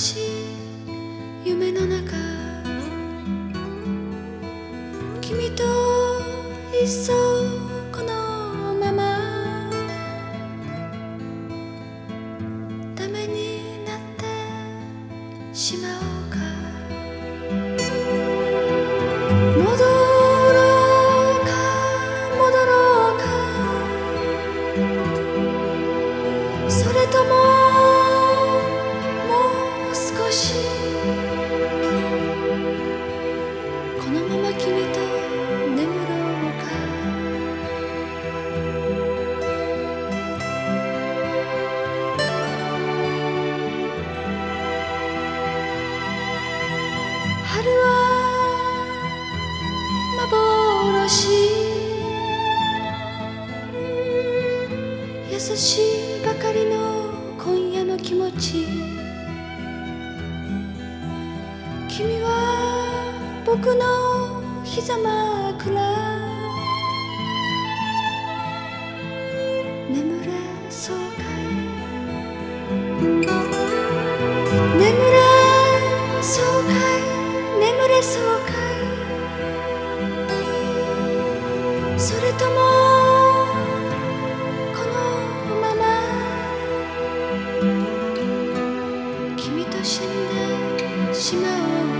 し。い夢の中。君といっそんでし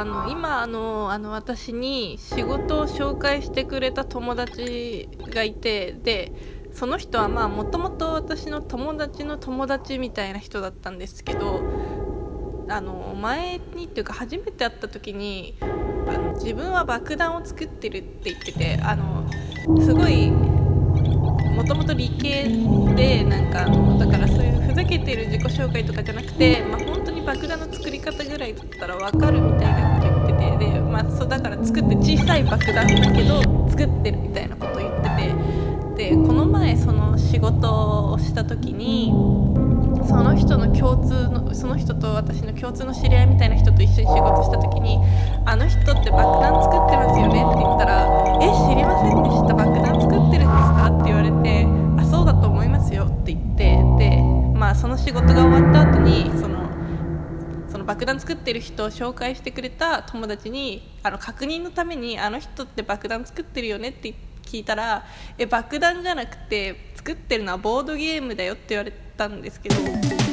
あの今あのあの私に仕事を紹介してくれた友達がいてでその人はまあもともと私の友達の友達みたいな人だったんですけどあの前にっていうか初めて会った時にあの自分は爆弾を作ってるって言っててあのすごいもともと理系でなんかだからそういうふざけてる自己紹介とかじゃなくて、まあ、爆弾の作り方ぐらいだったら分かるみたいなこと言っててで、まあ、そうだから作って小さい爆弾だけど作ってるみたいなこと言っててでこの前その仕事をした時にその人の共通のその人と私の共通の知り合いみたいな人と一緒に仕事した時に「あの人って爆弾作ってますよね」って言ったら「え知りませんでした？爆弾作ってるんですか?」って言われて「あそうだと思いますよ」って言ってでまあその仕事が終わった後にそのの爆弾作ってる人を紹介してくれた友達にあの確認のために「あの人って爆弾作ってるよね」って聞いたら「え爆弾じゃなくて作ってるのはボードゲームだよ」って言われたんですけど。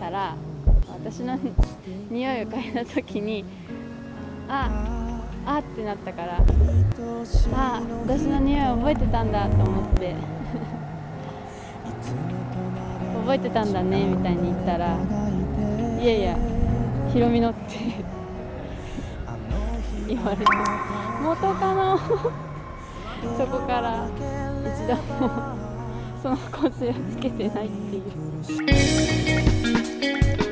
たら私の匂いを嗅いだ時にああってなったからあ私の匂い覚えてたんだと思って。覚えてたんだねみたいに言ったらいやいやひろみのって。言われて。元カノ。そこから一度もその香水をつけてないっていう。thank you